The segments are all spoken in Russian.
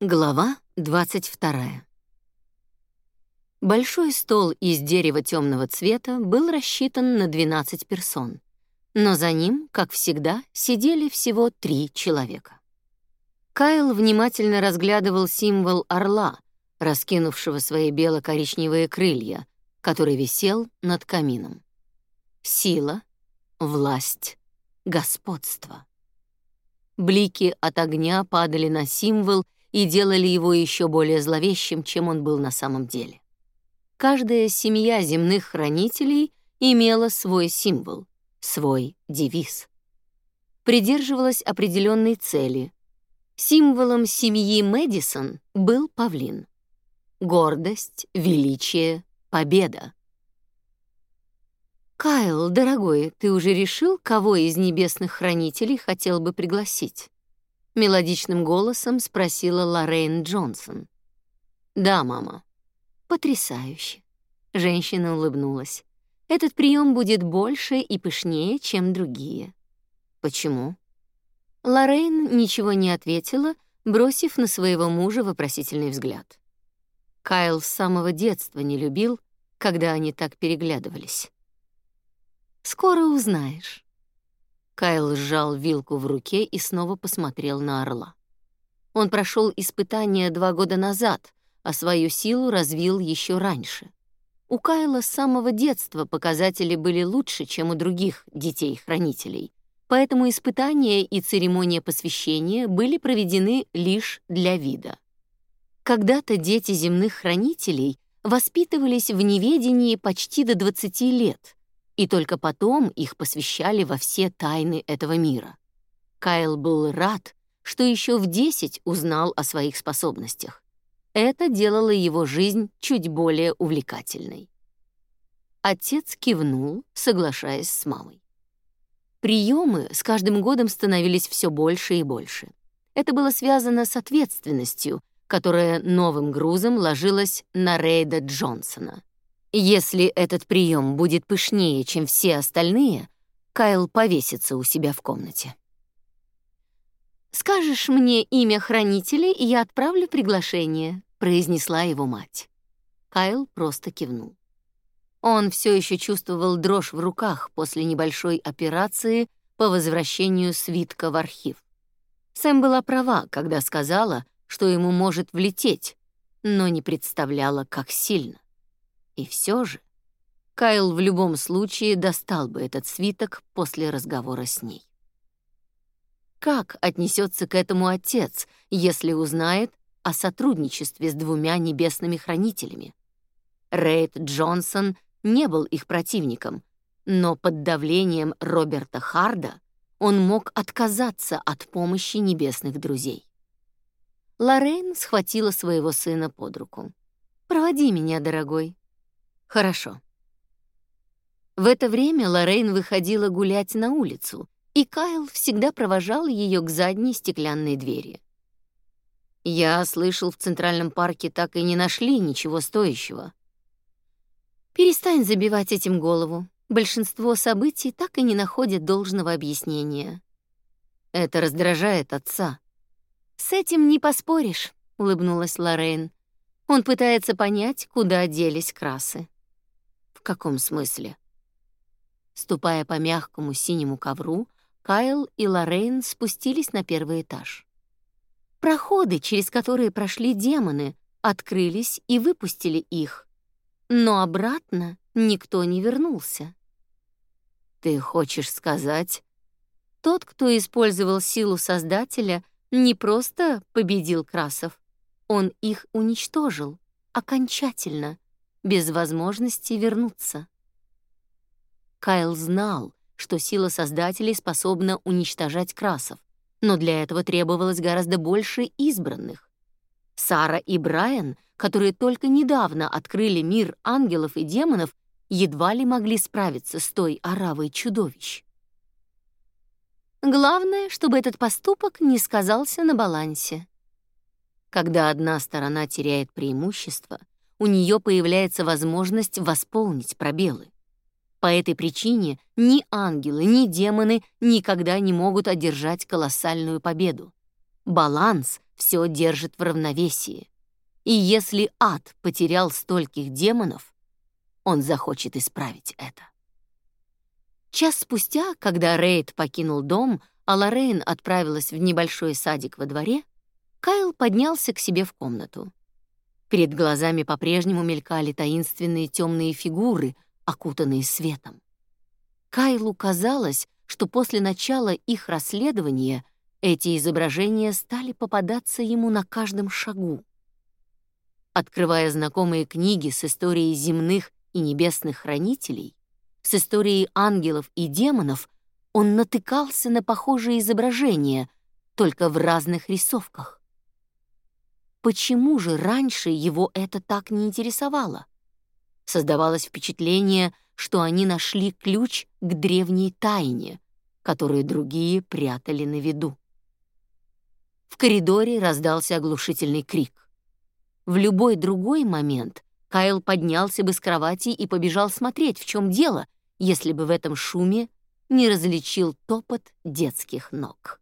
Глава 22. Большой стол из дерева темного цвета был рассчитан на 12 персон, но за ним, как всегда, сидели всего три человека. Кайл внимательно разглядывал символ орла, раскинувшего свои бело-коричневые крылья, который висел над камином. Сила, власть, господство. Блики от огня падали на символ и делали его еще более зловещим, чем он был на самом деле. Каждая семья земных хранителей имела свой символ, свой девиз. Придерживалась определенной цели. Символом семьи Мэдисон был павлин. Гордость, величие, победа. «Кайл, дорогой, ты уже решил, кого из небесных хранителей хотел бы пригласить?» Мелодичным голосом спросила Лоррейн Джонсон. "Да, мама". "Потрясающе". Женщина улыбнулась. "Этот прием будет больше и пышнее, чем другие". "Почему?" Лоррейн ничего не ответила, бросив на своего мужа вопросительный взгляд. Кайл с самого детства не любил, когда они так переглядывались. «Скоро узнаешь». Кайл сжал вилку в руке и снова посмотрел на орла. Он прошел испытание два года назад, а свою силу развил еще раньше. У Кайла с самого детства показатели были лучше, чем у других детей-хранителей, поэтому испытания и церемония посвящения были проведены лишь для вида. Когда-то дети земных хранителей воспитывались в неведении почти до 20 лет — и только потом их посвящали во все тайны этого мира. Кайл был рад, что еще в 10 узнал о своих способностях. Это делало его жизнь чуть более увлекательной. Отец кивнул, соглашаясь с мамой. Приемы с каждым годом становились все больше и больше. Это было связано с ответственностью, которая новым грузом ложилась на Рейда Джонсона. Если этот прием будет пышнее, чем все остальные, Кайл повесится у себя в комнате. «Скажешь мне имя хранителя, и я отправлю приглашение», — произнесла его мать. Кайл просто кивнул. Он все еще чувствовал дрожь в руках после небольшой операции по возвращению свитка в архив. Сэм была права, когда сказала, что ему может влететь, но не представляла, как сильно. И все же Кайл в любом случае достал бы этот свиток после разговора с ней. Как отнесется к этому отец, если узнает о сотрудничестве с двумя небесными хранителями? Рейд Джонсон не был их противником, но под давлением Роберта Харда он мог отказаться от помощи небесных друзей. Лоррейн схватила своего сына под руку. «Проводи меня, дорогой. Хорошо. В это время Лорейн выходила гулять на улицу, и Кайл всегда провожал ее к задней стеклянной двери. Я слышал, в Центральном парке так и не нашли ничего стоящего. Перестань забивать этим голову. Большинство событий так и не находят должного объяснения. Это раздражает отца. С этим не поспоришь, улыбнулась Лорейн. Он пытается понять, куда делись красы. Каком смысле? Ступая по мягкому синему ковру, Кайл и Лоррейн спустились на первый этаж. Проходы, через которые прошли демоны, открылись и выпустили их. Но обратно никто не вернулся. Ты хочешь сказать, тот, кто использовал силу Создателя, не просто победил красов, он их уничтожил окончательно, без возможности вернуться. Кайл знал, что сила Создателей способна уничтожать красов, но для этого требовалось гораздо больше избранных. Сара и Брайан, которые только недавно открыли мир ангелов и демонов, едва ли могли справиться с той оравой чудовищ. Главное, чтобы этот поступок не сказался на балансе. Когда одна сторона теряет преимущество, у нее появляется возможность восполнить пробелы. По этой причине ни ангелы, ни демоны никогда не могут одержать колоссальную победу. баланс все держит в равновесии. И если ад потерял стольких демонов, он захочет исправить это. Час спустя, когда Рейд покинул дом, а Лоррейн отправилась в небольшой садик во дворе, Кайл поднялся к себе в комнату. Перед глазами по-прежнему мелькали таинственные темные фигуры, окутанные светом. Кайлу казалось, что после начала их расследования эти изображения стали попадаться ему на каждом шагу. Открывая знакомые книги с историей земных и небесных хранителей, с историей ангелов и демонов, он натыкался на похожие изображения, только в разных рисовках. Почему же раньше его это так не интересовало? Создавалось впечатление, что они нашли ключ к древней тайне, которую другие прятали на виду. В коридоре раздался оглушительный крик. В любой другой момент Кайл поднялся бы с кровати и побежал смотреть, в чем дело, если бы в этом шуме не различил топот детских ног.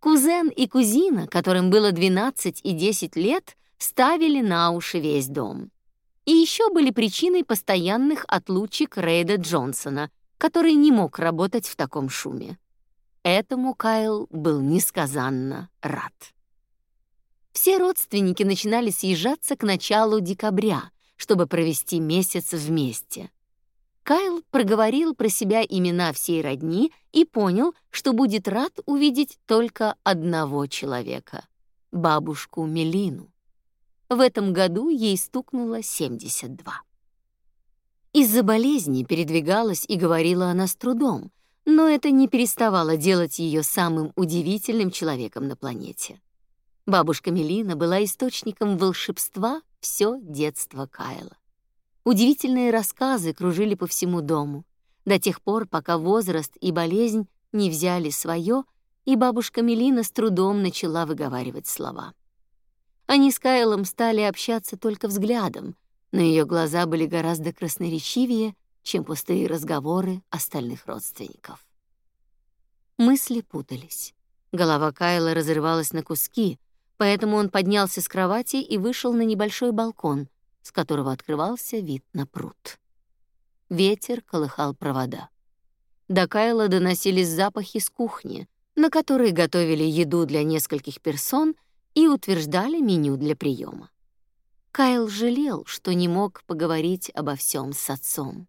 Кузен и кузина, которым было 12 и 10 лет, ставили на уши весь дом. И еще были причиной постоянных отлучек Рейда Джонсона, который не мог работать в таком шуме. Этому Кайл был несказанно рад. Все родственники начинали съезжаться к началу декабря, чтобы провести месяц вместе. Кайл проговорил про себя имена всей родни и понял, что будет рад увидеть только одного человека — бабушку Мелину. В этом году ей стукнуло 72. Из-за болезни передвигалась и говорила она с трудом, но это не переставало делать ее самым удивительным человеком на планете. Бабушка Мелина была источником волшебства все детство Кайла. Удивительные рассказы кружили по всему дому, до тех пор, пока возраст и болезнь не взяли свое, и бабушка Мелина с трудом начала выговаривать слова. Они с Кайлом стали общаться только взглядом, но ее глаза были гораздо красноречивее, чем пустые разговоры остальных родственников. Мысли путались. Голова Кайла разрывалась на куски, поэтому он поднялся с кровати и вышел на небольшой балкон, с которого открывался вид на пруд. Ветер колыхал провода. До Кайла доносились запахи с кухни, на которой готовили еду для нескольких персон и утверждали меню для приема. Кайл жалел, что не мог поговорить обо всем с отцом.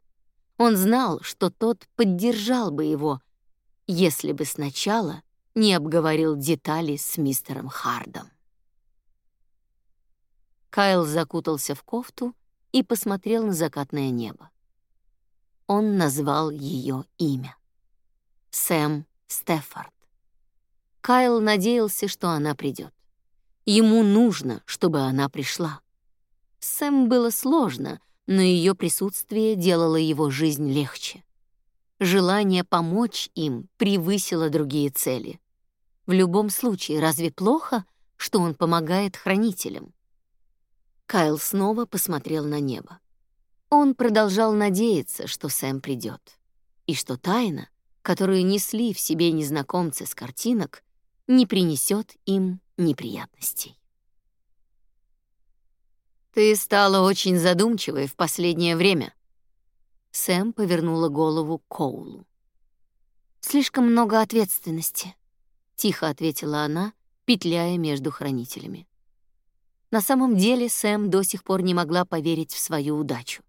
Он знал, что тот поддержал бы его, если бы сначала не обговорил детали с мистером Хардом. Кайл закутался в кофту и посмотрел на закатное небо. Он назвал ее имя. Сэм Стефорд. Кайл надеялся, что она придет. Ему нужно, чтобы она пришла. Сэм было сложно, но ее присутствие делало его жизнь легче. Желание помочь им превысило другие цели. В любом случае, разве плохо, что он помогает хранителям? Кайл снова посмотрел на небо. Он продолжал надеяться, что Сэм придет, и что тайна, которую несли в себе незнакомцы с картинок, не принесет им неприятностей. «Ты стала очень задумчивой в последнее время». Сэм повернула голову к Коулу. «Слишком много ответственности», — тихо ответила она, петляя между хранителями. На самом деле Сэм до сих пор не могла поверить в свою удачу.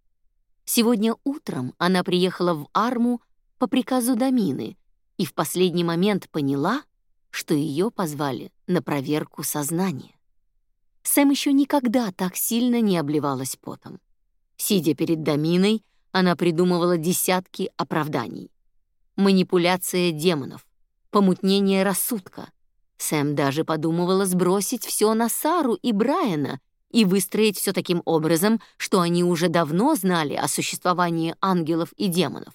Сегодня утром она приехала в Арму по приказу Дамины и в последний момент поняла, что ее позвали на проверку сознания. Сэм еще никогда так сильно не обливалась потом. Сидя перед Даминой, она придумывала десятки оправданий. Манипуляция демонов, помутнение рассудка, Сэм даже подумывала сбросить все на Сару и Брайана и выстроить все таким образом, что они уже давно знали о существовании ангелов и демонов.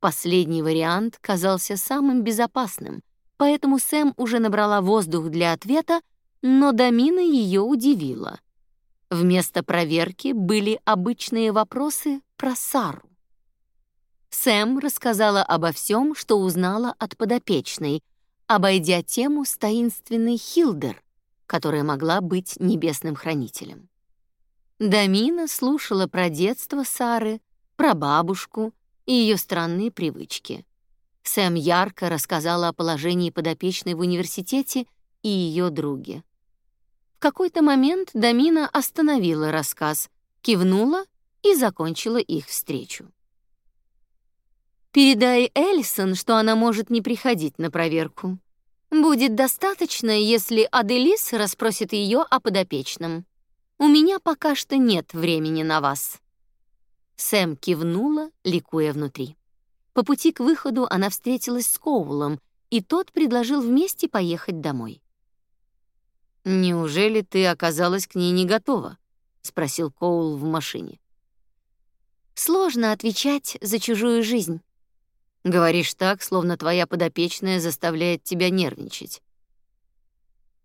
Последний вариант казался самым безопасным, поэтому Сэм уже набрала воздух для ответа, но Дамина ее удивила. Вместо проверки были обычные вопросы про Сару. Сэм рассказала обо всем, что узнала от подопечной — обойдя тему с таинственной Хилдер, которая могла быть небесным хранителем. Дамина слушала про детство Сары, про бабушку и ее странные привычки. Сэм ярко рассказала о положении подопечной в университете и ее друге. В какой-то момент Дамина остановила рассказ, кивнула и закончила их встречу. «Передай Эллисон, что она может не приходить на проверку. Будет достаточно, если Аделис расспросит ее о подопечном. У меня пока что нет времени на вас». Сэм кивнула, ликуя внутри. По пути к выходу она встретилась с Коулом, и тот предложил вместе поехать домой. «Неужели ты оказалась к ней не готова?» — спросил Коул в машине. «Сложно отвечать за чужую жизнь». «Говоришь так, словно твоя подопечная заставляет тебя нервничать».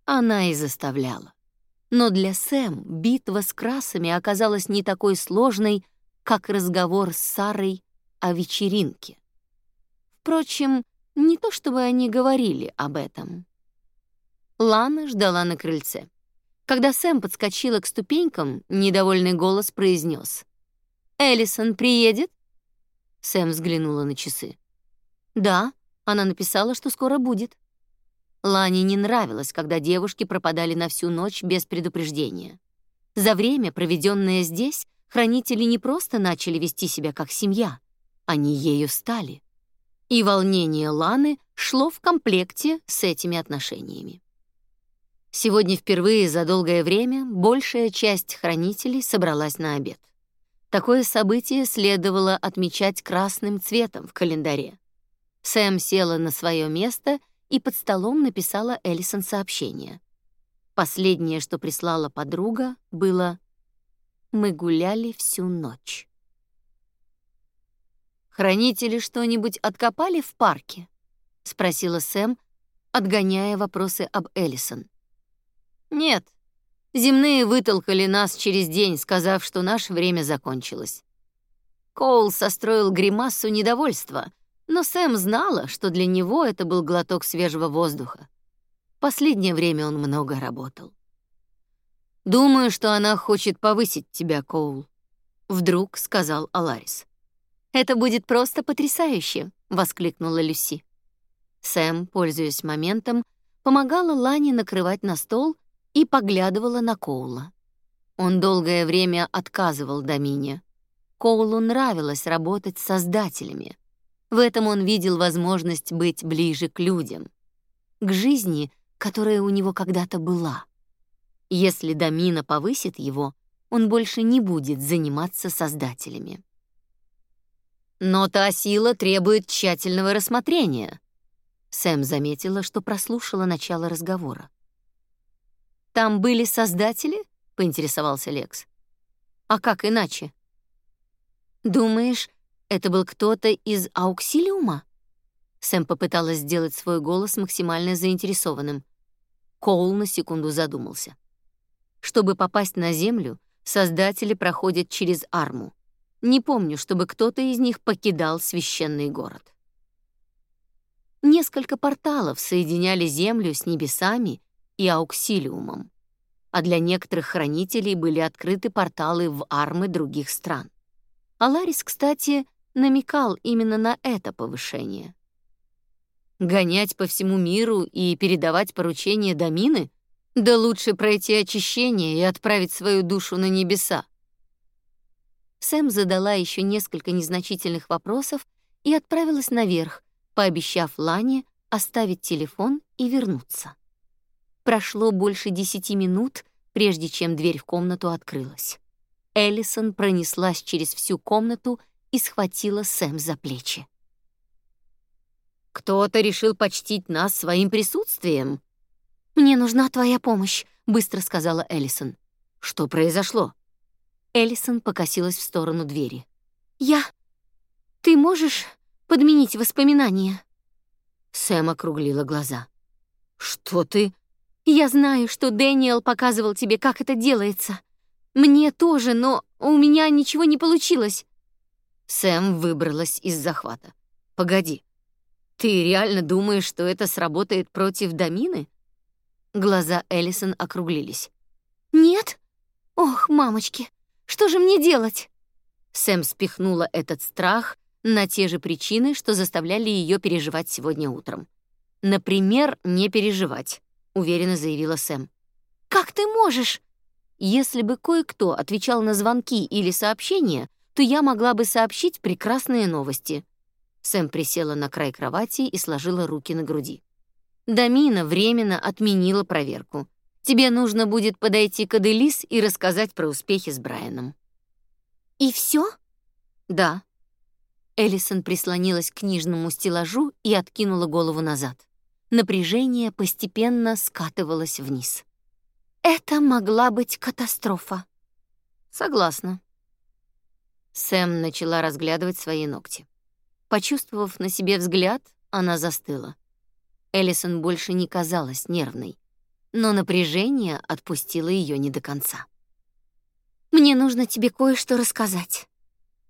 Она и заставляла. Но для Сэм битва с красами оказалась не такой сложной, как разговор с Сарой о вечеринке. Впрочем, не то чтобы они говорили об этом. Лана ждала на крыльце. Когда Сэм подскочила к ступенькам, недовольный голос произнес: "Эллисон приедет?" Сэм взглянула на часы. "Да, она написала, что скоро будет". Лане не нравилось, когда девушки пропадали на всю ночь без предупреждения. За время, проведенное здесь, хранители не просто начали вести себя как семья, они ею стали. И волнение Ланы шло в комплекте с этими отношениями. Сегодня впервые за долгое время большая часть хранителей собралась на обед. Такое событие следовало отмечать красным цветом в календаре. Сэм села на свое место и под столом написала Эллисон сообщение. Последнее, что прислала подруга, было «Мы гуляли всю ночь». «Хранители что-нибудь откопали в парке?» — спросила Сэм, отгоняя вопросы об Эллисон. Нет. Земные вытолкали нас через день, сказав, что наше время закончилось. Коул состроил гримасу недовольства, но Сэм знала, что для него это был глоток свежего воздуха. Последнее время он много работал. Думаю, что она хочет повысить тебя, Коул, вдруг сказал Аларис. Это будет просто потрясающе, воскликнула Люси. Сэм, пользуясь моментом, помогала Лане накрывать на стол и поглядывала на Коула. Он долгое время отказывал Домине. Коулу нравилось работать с создателями. В этом он видел возможность быть ближе к людям, к жизни, которая у него когда-то была. Если Домина повысит его, он больше не будет заниматься создателями. Но та сила требует тщательного рассмотрения. Сэм заметила, что прослушала начало разговора. Там были создатели? поинтересовался Лекс. А как иначе? Думаешь, это был кто-то из Ауксилиума? Сэм попыталась сделать свой голос максимально заинтересованным. Коул на секунду задумался. Чтобы попасть на Землю, создатели проходят через Арму. Не помню, чтобы кто-то из них покидал священный город. Несколько порталов соединяли Землю с небесами и ауксилиумом, а для некоторых хранителей были открыты порталы в армы других стран. Аларис, кстати, намекал именно на это повышение. Гонять по всему миру и передавать поручения Домины? Да лучше пройти очищение и отправить свою душу на небеса. Сэм задала еще несколько незначительных вопросов и отправилась наверх, пообещав Лане оставить телефон и вернуться. Прошло больше десяти минут, прежде чем дверь в комнату открылась. Эллисон пронеслась через всю комнату и схватила Сэм за плечи. «Кто-то решил почтить нас своим присутствием». «Мне нужна твоя помощь», — быстро сказала Эллисон. «Что произошло?» Эллисон покосилась в сторону двери. «Я... Ты можешь подменить воспоминания?» Сэм округлила глаза. «Что ты...» Я знаю, что Дэниел показывал тебе, как это делается. Мне тоже, но у меня ничего не получилось. Сэм выбралась из захвата. Погоди. Ты реально думаешь, что это сработает против Дамины? Глаза Эллисон округлились. Нет? Ох, мамочки, что же мне делать? Сэм спихнула этот страх на те же причины, что заставляли ее переживать сегодня утром. Например, не переживать, уверенно заявила Сэм. Как ты можешь? Если бы кое-кто отвечал на звонки или сообщения, то я могла бы сообщить прекрасные новости. Сэм присела на край кровати и сложила руки на груди. Дамина временно отменила проверку. Тебе нужно будет подойти к Аделис и рассказать про успехи с Брайаном. И все? Да. Эллисон прислонилась к книжному стеллажу и откинула голову назад. Напряжение постепенно скатывалось вниз. Это могла быть катастрофа. Согласна. Сэм начала разглядывать свои ногти. Почувствовав на себе взгляд, она застыла. Эллисон больше не казалась нервной, но напряжение отпустило ее не до конца. Мне нужно тебе кое-что рассказать.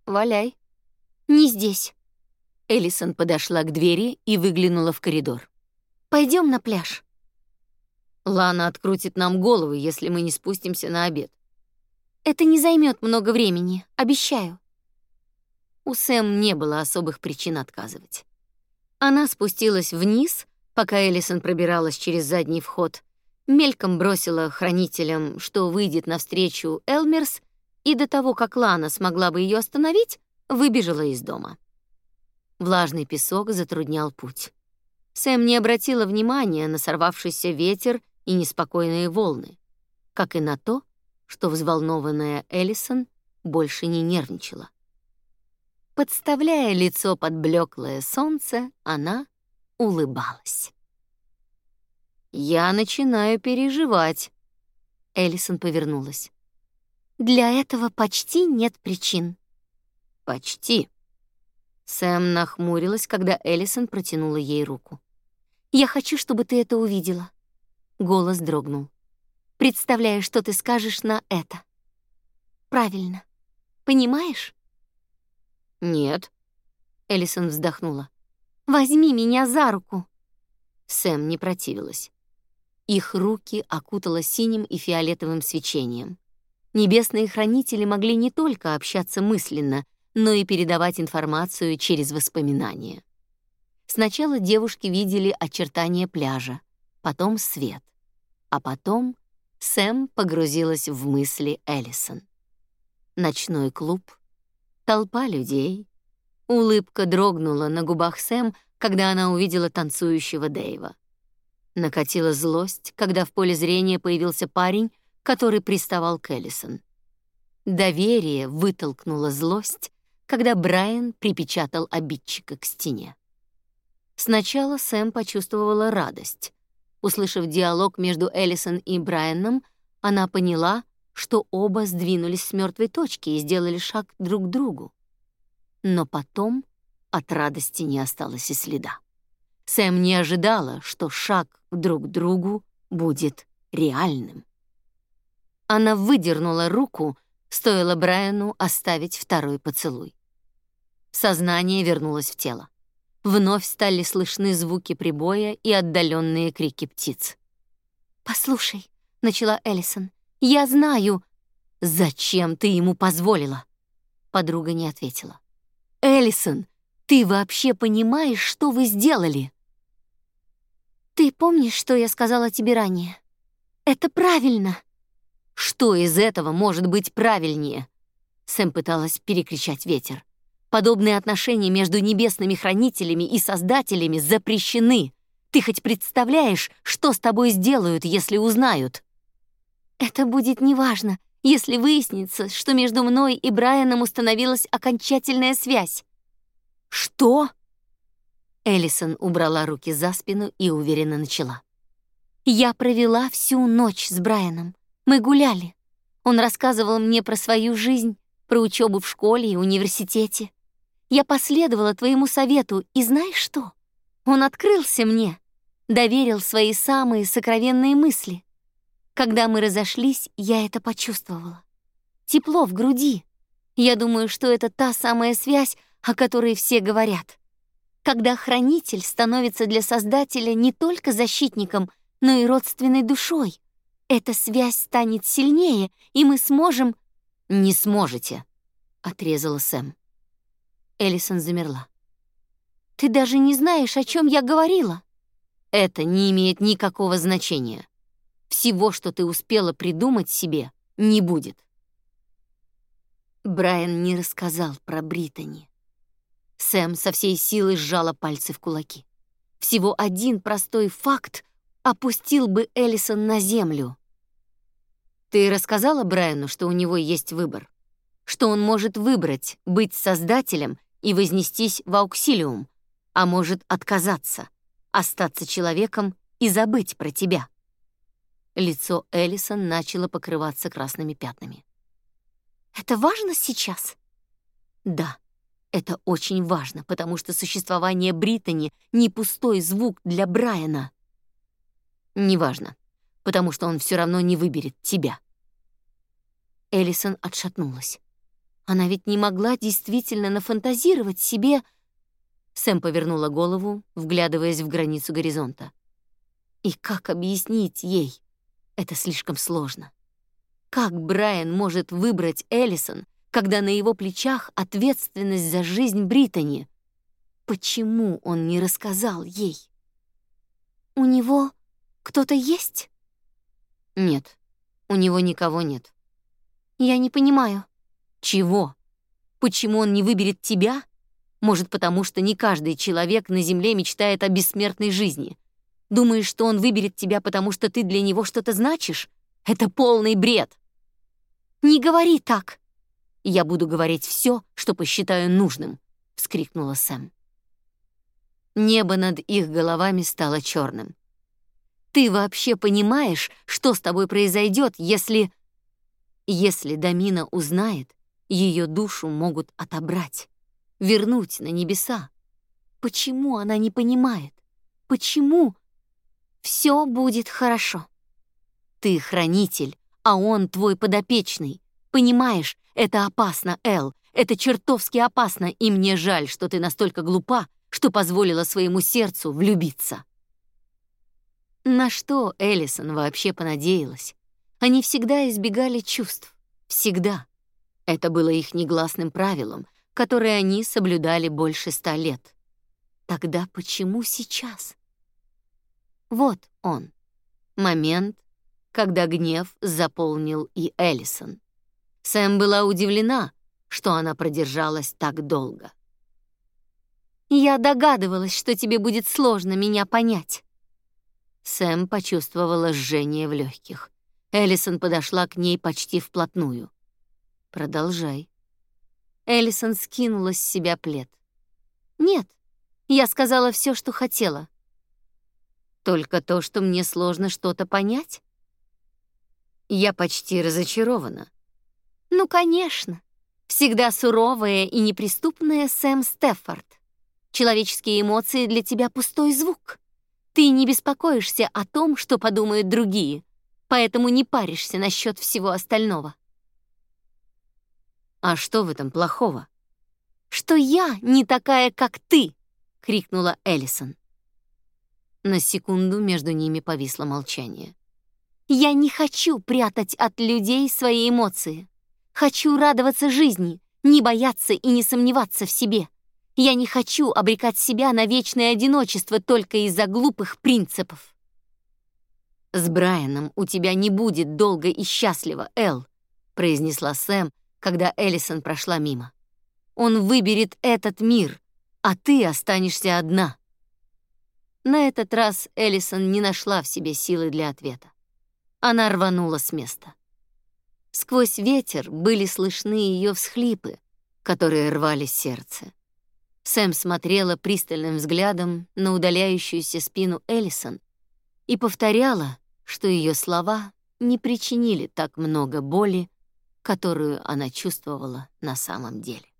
Валяй. Не здесь. Эллисон подошла к двери и выглянула в коридор. Пойдем на пляж. Лана открутит нам головы, если мы не спустимся на обед. Это не займет много времени, обещаю. У Сэм не было особых причин отказывать. Она спустилась вниз, пока Эллисон пробиралась через задний вход, мельком бросила хранителям, что выйдет навстречу Элмерс, и до того, как Лана смогла бы ее остановить, выбежала из дома. Влажный песок затруднял путь. Сэм не обратила внимания на сорвавшийся ветер и неспокойные волны, как и на то, что взволнованная Эллисон больше не нервничала. Подставляя лицо под блеклое солнце, она улыбалась. «Я начинаю переживать». Эллисон повернулась. «Для этого почти нет причин». «Почти». Сэм нахмурилась, когда Эллисон протянула ей руку. «Я хочу, чтобы ты это увидела». Голос дрогнул. «Представляю, что ты скажешь на это». «Правильно. Понимаешь?» «Нет». Эллисон вздохнула. «Возьми меня за руку». Сэм не противилась. Их руки окутало синим и фиолетовым свечением. Небесные хранители могли не только общаться мысленно, но и передавать информацию через воспоминания. Сначала девушки видели очертания пляжа, потом свет, а потом Сэм погрузилась в мысли Эллисон. Ночной клуб, Толпа людей. Улыбка дрогнула на губах Сэм, когда она увидела танцующего Дэйва. Накатила злость, когда в поле зрения появился парень, который приставал к Эллисон. Доверие вытолкнуло злость, когда Брайан припечатал обидчика к стене. Сначала Сэм почувствовала радость. Услышав диалог между Эллисон и Брайаном, она поняла, что оба сдвинулись с мертвой точки и сделали шаг друг к другу. Но потом от радости не осталось и следа. Сэм не ожидала, что шаг друг к другу будет реальным. Она выдернула руку, стоило Брайану оставить второй поцелуй. Сознание вернулось в тело. Вновь стали слышны звуки прибоя и отдаленные крики птиц. «Послушай», — начала Эллисон, я знаю. Зачем ты ему позволила? Подруга не ответила. Эллисон, ты вообще понимаешь, что вы сделали? Ты помнишь, что я сказала тебе ранее? Это правильно. Что из этого может быть правильнее? Сэм пыталась перекричать ветер. Подобные отношения между небесными хранителями и создателями запрещены. Ты хоть представляешь, что с тобой сделают, если узнают? Это будет неважно, если выяснится, что между мной и Брайаном установилась окончательная связь. Что? Эллисон убрала руки за спину и уверенно начала. Я провела всю ночь с Брайаном. Мы гуляли. Он рассказывал мне про свою жизнь, про учебу в школе и университете. Я последовала твоему совету, и знаешь что? Он открылся мне, доверил свои самые сокровенные мысли. Когда мы разошлись, я это почувствовала. Тепло в груди. Я думаю, что это та самая связь, о которой все говорят. когда хранитель становится для Создателя не только защитником, но и родственной душой. Эта связь станет сильнее, и мы сможем... «Не сможете», — отрезала Сэм. Эллисон замерла. «Ты даже не знаешь, о чем я говорила». «Это не имеет никакого значения. Всего, что ты успела придумать себе, не будет». Брайан не рассказал про Британи. Сэм со всей силы сжала пальцы в кулаки. Всего один простой факт опустил бы Эллисон на землю. Ты рассказала Брайану, что у него есть выбор? Что он может выбрать быть создателем и вознестись в ауксилиум, а может отказаться, остаться человеком и забыть про тебя. Лицо Эллисон начало покрываться красными пятнами. Это важно сейчас? Да, это очень важно, потому что существование Британи не пустой звук для Брайана. Неважно, потому что он все равно не выберет тебя. Эллисон отшатнулась. Она ведь не могла действительно нафантазировать себе... Сэм повернула голову, вглядываясь в границу горизонта. И как объяснить ей? Это слишком сложно. Как Брайан может выбрать Эллисон, когда на его плечах ответственность за жизнь Британи? Почему он не рассказал ей? У него кто-то есть? Нет, у него никого нет. Я не понимаю. Чего? Почему он не выберет тебя? Может, потому что не каждый человек на земле мечтает о бессмертной жизни. Думаешь, что он выберет тебя, потому что ты для него что-то значишь? Это полный бред. Не говори так. Я буду говорить все, что посчитаю нужным, вскрикнула Сэм. Небо над их головами стало черным. Ты вообще понимаешь, что с тобой произойдет, если... Если Дамина узнает, ее душу могут отобрать, вернуть на небеса. Почему она не понимает? Почему? Все будет хорошо. Ты хранитель, а он твой подопечный. Понимаешь, это опасно, Эл. Это чертовски опасно, и мне жаль, что ты настолько глупа, что позволила своему сердцу влюбиться. На что Эллисон вообще понадеялась? Они всегда избегали чувств. Всегда. Это было их негласным правилом, которое они соблюдали больше ста лет. Тогда почему сейчас? Вот он. Момент, когда гнев заполнил и Эллисон. Сэм была удивлена, что она продержалась так долго. «Я догадывалась, что тебе будет сложно меня понять». Сэм почувствовала жжение в легких. Эллисон подошла к ней почти вплотную. «Продолжай». Эллисон скинула с себя плед. «Нет, я сказала все, что хотела». «Только то, что мне сложно что-то понять?» Я почти разочарована. Ну, конечно. Всегда суровая и неприступная Сэм Стеффорд. Человеческие эмоции для тебя пустой звук. Ты не беспокоишься о том, что подумают другие, поэтому не паришься насчет всего остального. А что в этом плохого? Что я не такая, как ты, крикнула Эллисон. На секунду между ними повисло молчание. Я не хочу прятать от людей свои эмоции. Хочу радоваться жизни, не бояться и не сомневаться в себе. Я не хочу обрекать себя на вечное одиночество только из-за глупых принципов. «С Брайаном у тебя не будет долго и счастливо, Эл», произнесла Сэм, когда Эллисон прошла мимо. «Он выберет этот мир, а ты останешься одна». На этот раз Эллисон не нашла в себе силы для ответа. Она рванула с места. Сквозь ветер были слышны ее всхлипы, которые рвали сердце. Сэм смотрела пристальным взглядом на удаляющуюся спину Эллисон и повторяла, что ее слова не причинили так много боли, которую она чувствовала на самом деле.